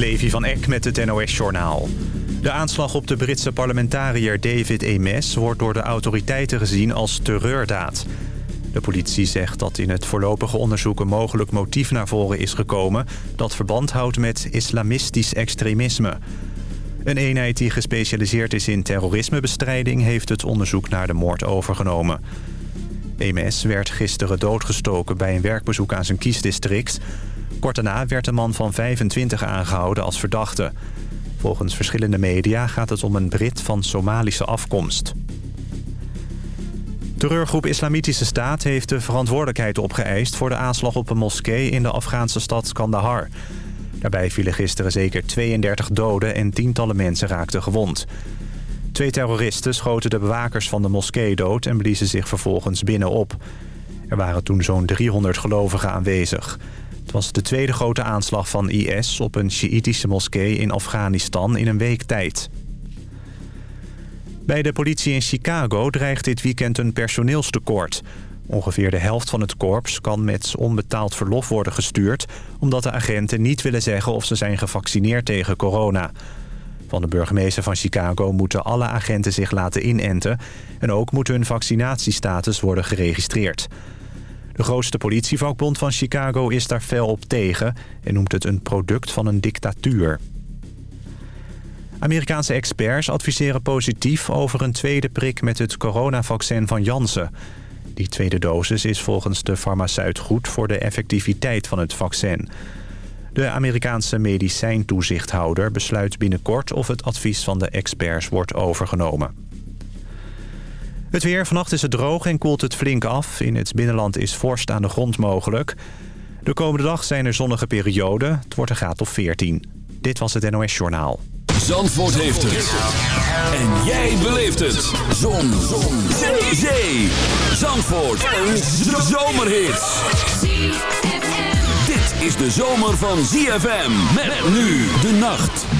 Levi van Eck met het NOS-journaal. De aanslag op de Britse parlementariër David Ames... wordt door de autoriteiten gezien als terreurdaad. De politie zegt dat in het voorlopige onderzoek... een mogelijk motief naar voren is gekomen... dat verband houdt met islamistisch extremisme. Een eenheid die gespecialiseerd is in terrorismebestrijding... heeft het onderzoek naar de moord overgenomen. Ames werd gisteren doodgestoken bij een werkbezoek aan zijn kiesdistrict... Kort daarna werd een man van 25 aangehouden als verdachte. Volgens verschillende media gaat het om een Brit van Somalische afkomst. Terreurgroep Islamitische Staat heeft de verantwoordelijkheid opgeëist... voor de aanslag op een moskee in de Afghaanse stad Kandahar. Daarbij vielen gisteren zeker 32 doden en tientallen mensen raakten gewond. Twee terroristen schoten de bewakers van de moskee dood... en bliezen zich vervolgens binnenop. Er waren toen zo'n 300 gelovigen aanwezig... Het was de tweede grote aanslag van IS op een Sjiïtische moskee in Afghanistan in een week tijd. Bij de politie in Chicago dreigt dit weekend een personeelstekort. Ongeveer de helft van het korps kan met onbetaald verlof worden gestuurd... omdat de agenten niet willen zeggen of ze zijn gevaccineerd tegen corona. Van de burgemeester van Chicago moeten alle agenten zich laten inenten... en ook moet hun vaccinatiestatus worden geregistreerd. De grootste politievakbond van Chicago is daar fel op tegen... en noemt het een product van een dictatuur. Amerikaanse experts adviseren positief over een tweede prik... met het coronavaccin van Janssen. Die tweede dosis is volgens de farmaceut goed voor de effectiviteit van het vaccin. De Amerikaanse medicijntoezichthouder besluit binnenkort... of het advies van de experts wordt overgenomen. Het weer. Vannacht is het droog en koelt het flink af. In het binnenland is vorst aan de grond mogelijk. De komende dag zijn er zonnige perioden. Het wordt een graad of 14. Dit was het NOS Journaal. Zandvoort heeft het. En jij beleeft het. Zon. Zon. Zee. Zee. Zandvoort. Een zomerhit. Dit is de zomer van ZFM. Met nu de nacht.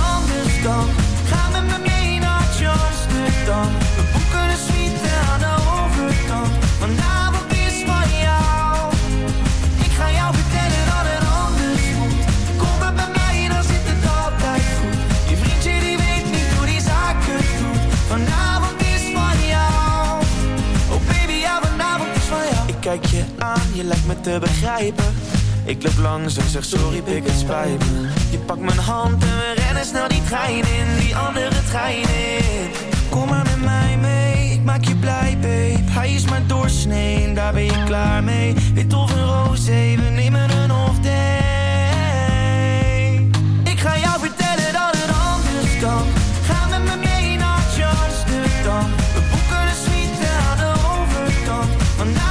te begrijpen. Ik loop langs en zeg sorry pik het spijt me. Je pakt mijn hand en we rennen snel die trein in Die andere trein in. Kom maar met mij mee, ik maak je blij babe. Hij is mijn doorsnee daar ben je klaar mee. Wit of een roze, we nemen een off Ik ga jou vertellen dat het anders kan. Ga met me mee naar Amsterdam We boeken de suite aan de overkant.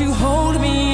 you hold me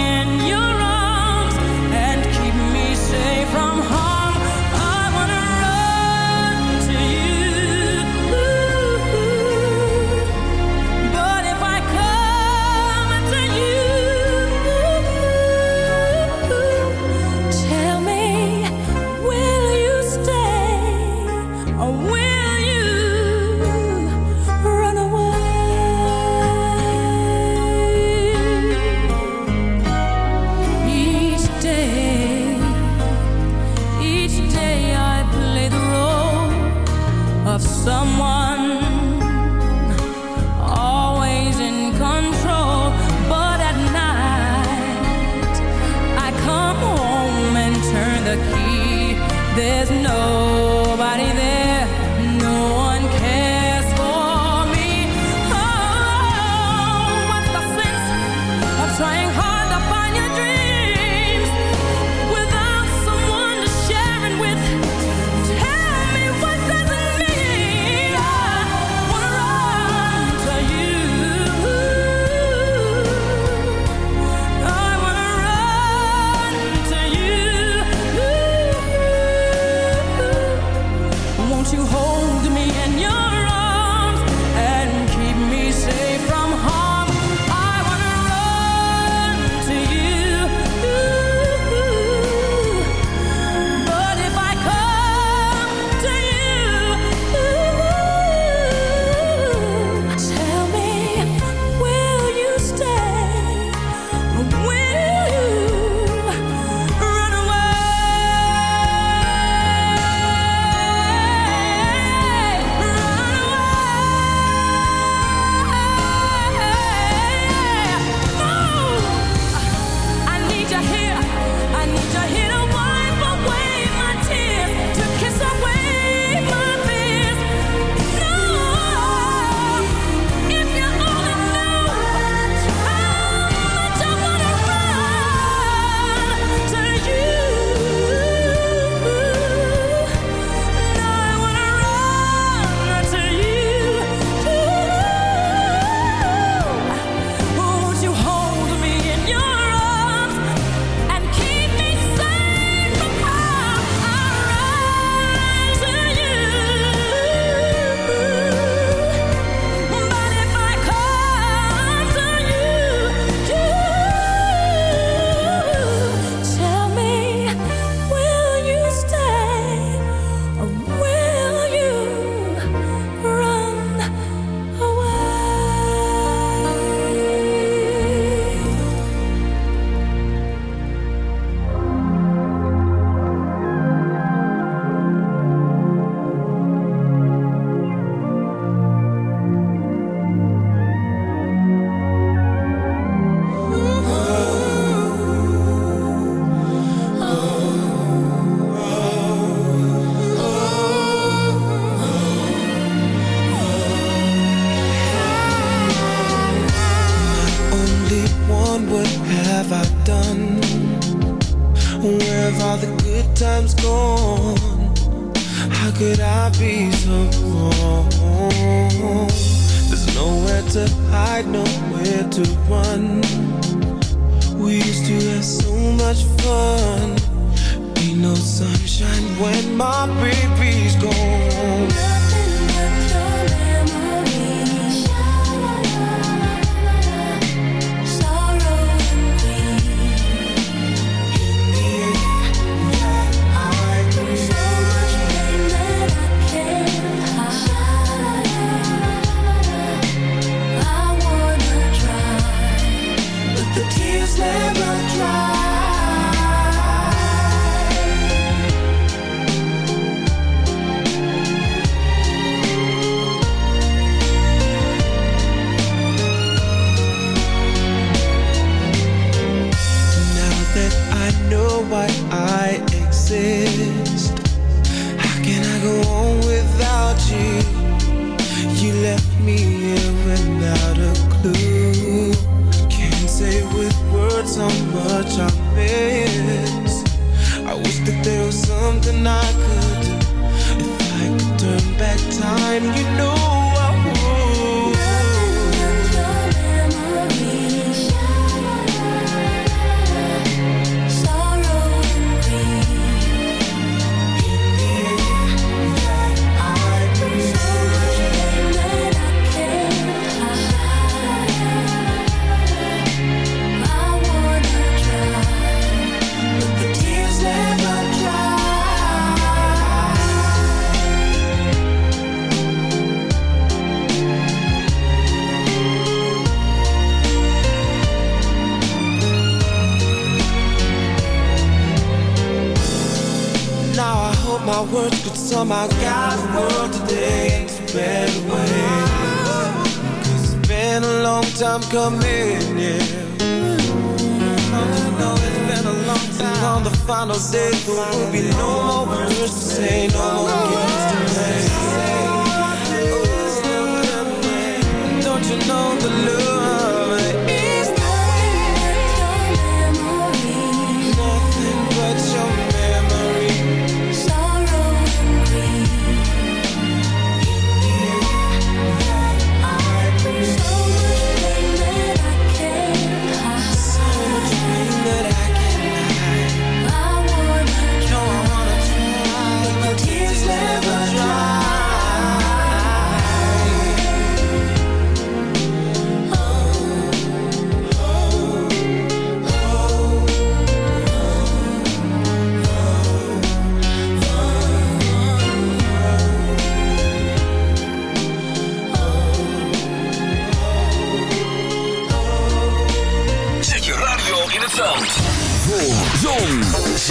one. We used to have so much fun. Ain't no sunshine when my baby's gone. Nothing but much I miss. I wish that there was something I words could somehow guide the world today into better it's been a long time coming, yeah. Oh, know it's been a long time. on the final day, there will be no more words to say, no more to oh, don't you know the love?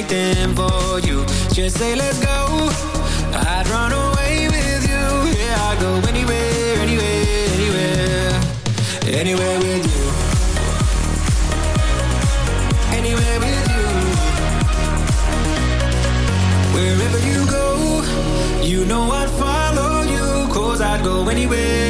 anything for you. Just say let's go. I'd run away with you. Yeah, I'd go anywhere, anywhere, anywhere, anywhere with you. Anywhere with you. Wherever you go, you know I'd follow you. Cause I'd go anywhere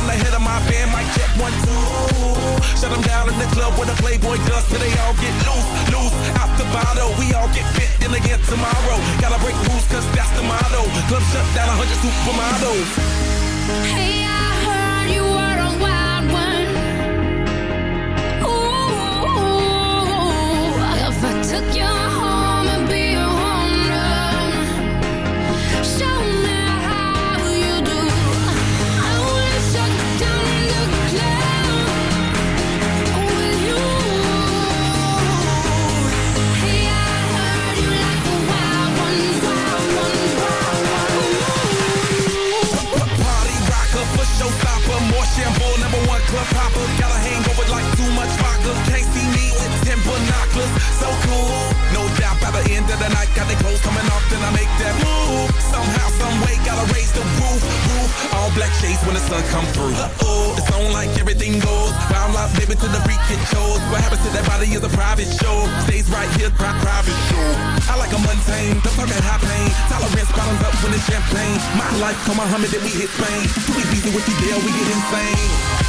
I'm the head of my band, mic check one, two. Shut them down in the club where the Playboy does till they all get loose, loose. Out the bottle, we all get fit in again tomorrow. Gotta break rules, cause that's the motto. Club shut down, 100 supermodels. Hey, I club popper. Got a hangover like too much vodka. Can't see me with ten binoculars. So cool, no doubt. By the end of the night, got the clothes coming off, then I make that move. Somehow, some way, gotta raise the roof, roof. All black shades when the sun come through. Uh oh, it's on like everything goes. Wild out, baby, to the freak it shows. What happens to that body is a private show. Stays right here, pri private show. I like a mundane, don't talk high pain. Tolerance bottoms up when it's champagne. My life, come Muhammad, then we hit Spain. Too easy with you, deal, we get insane.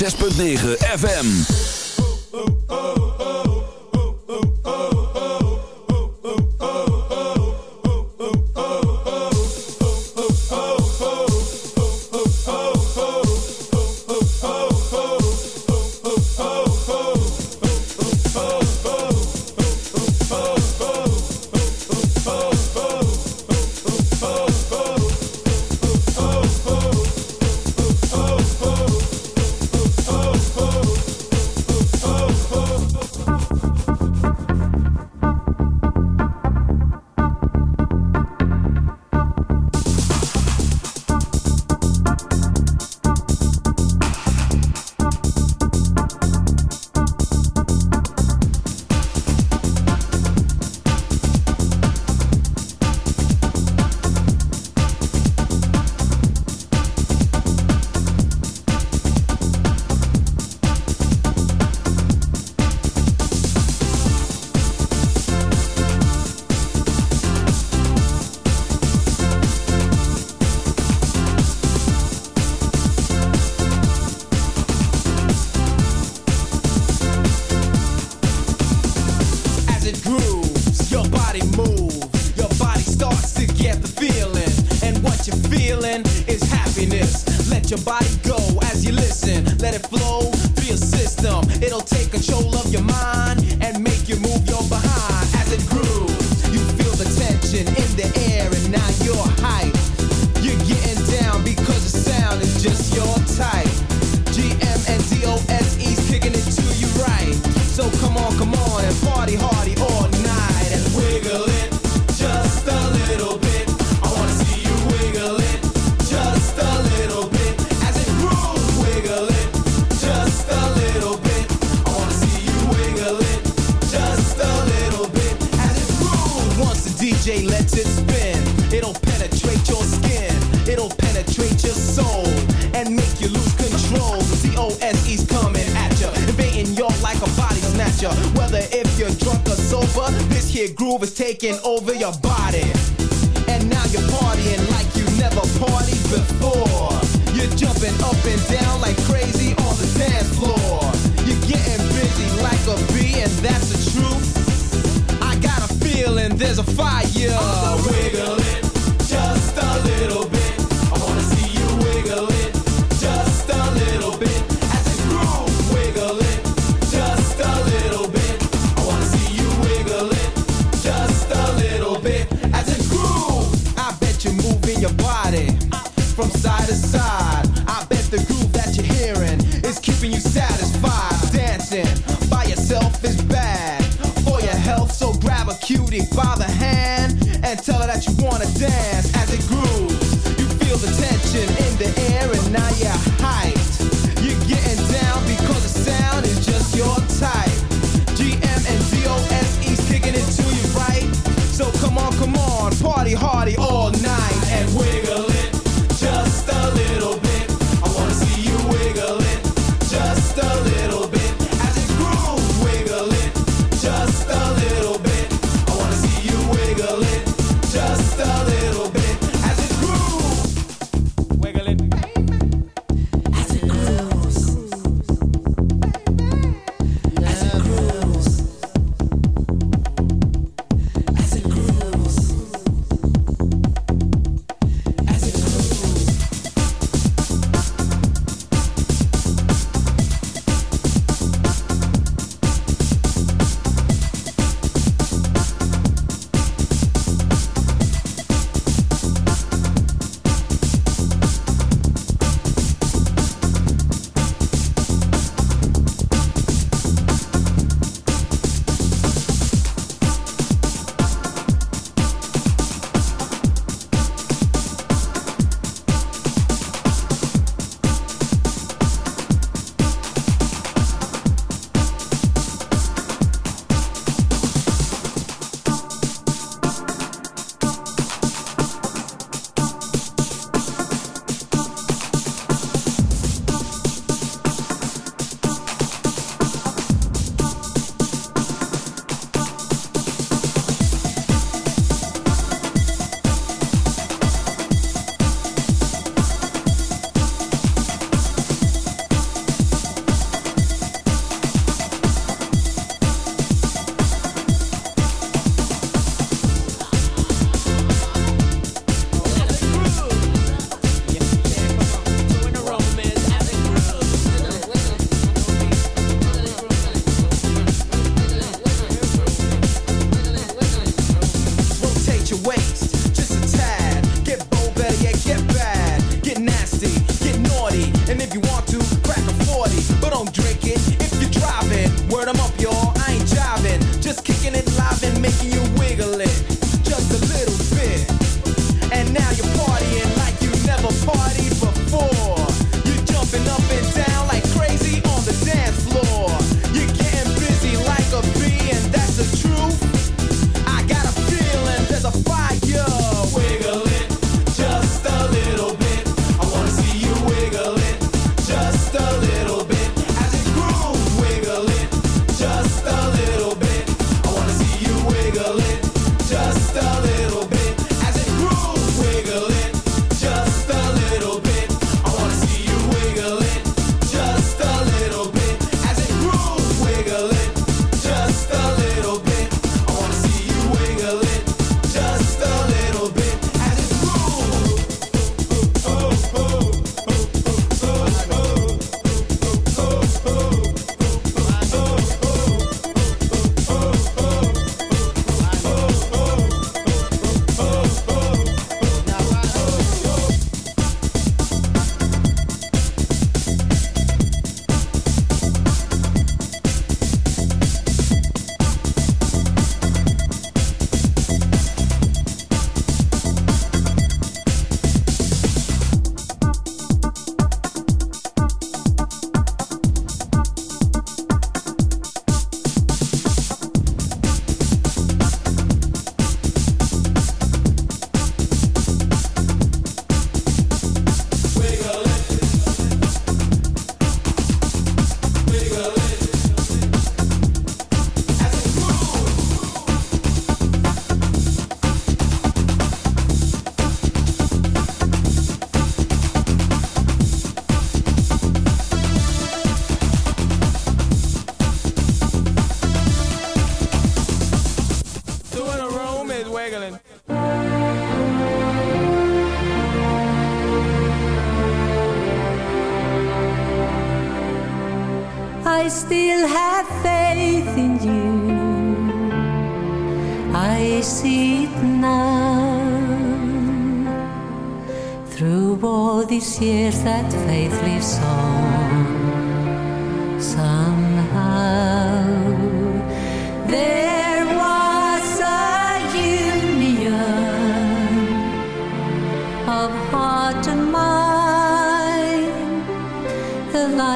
106.9 FM. There's a fire.